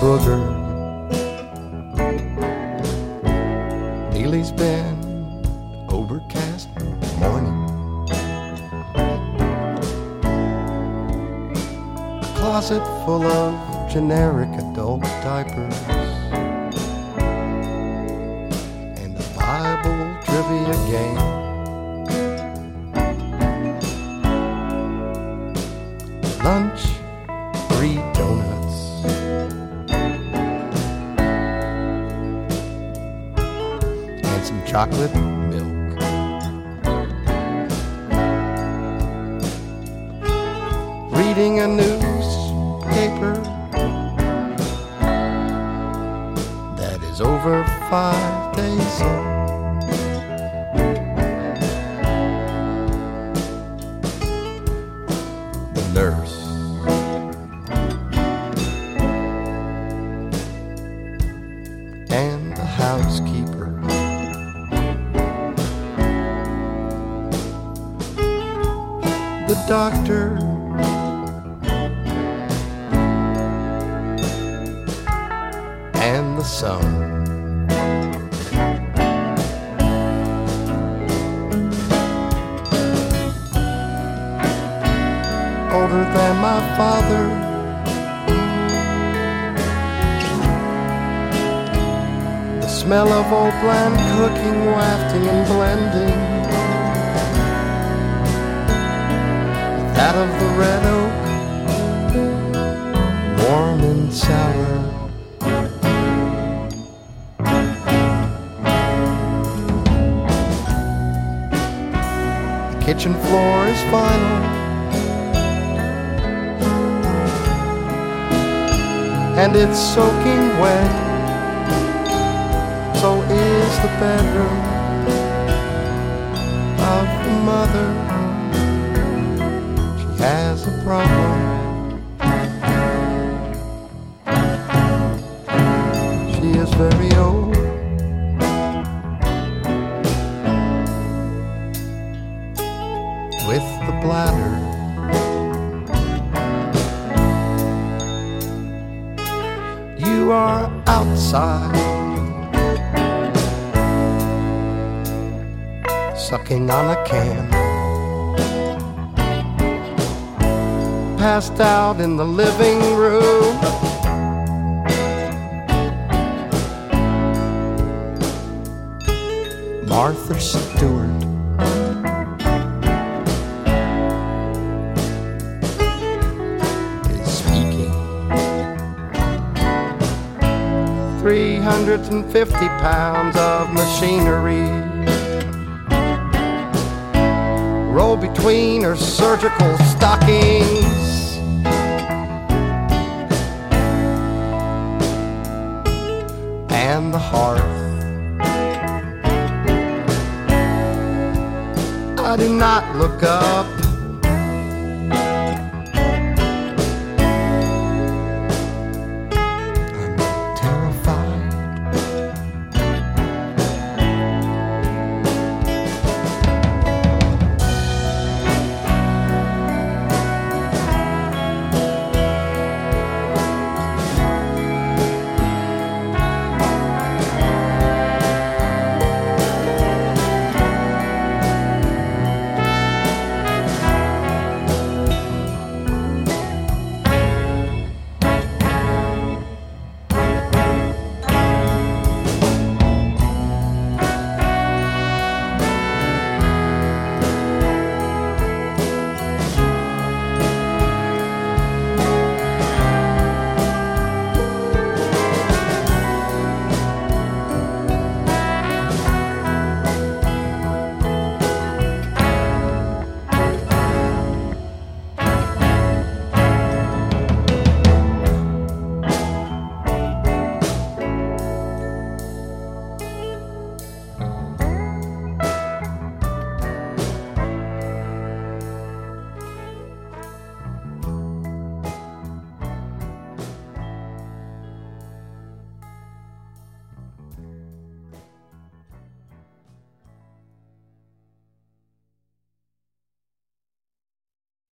booger. Neely's been overcast morning. A closet full of generic adult diapers. Some chocolate milk. Reading a newspaper that is over five days old. The nurse. The doctor. And the sun. older than my father. The smell of old bland cooking, wafting and blending. That of the red oak, warm and sour. The kitchen floor is final. and it's soaking wet. So is the bedroom of the mother. She a problem. She is very old. With the bladder. you are outside, sucking on a can, passed out in the living room. Martha Stewart. is speaking. 350 pounds of machinery roll between her surgical stockings. The hearth. I do not look up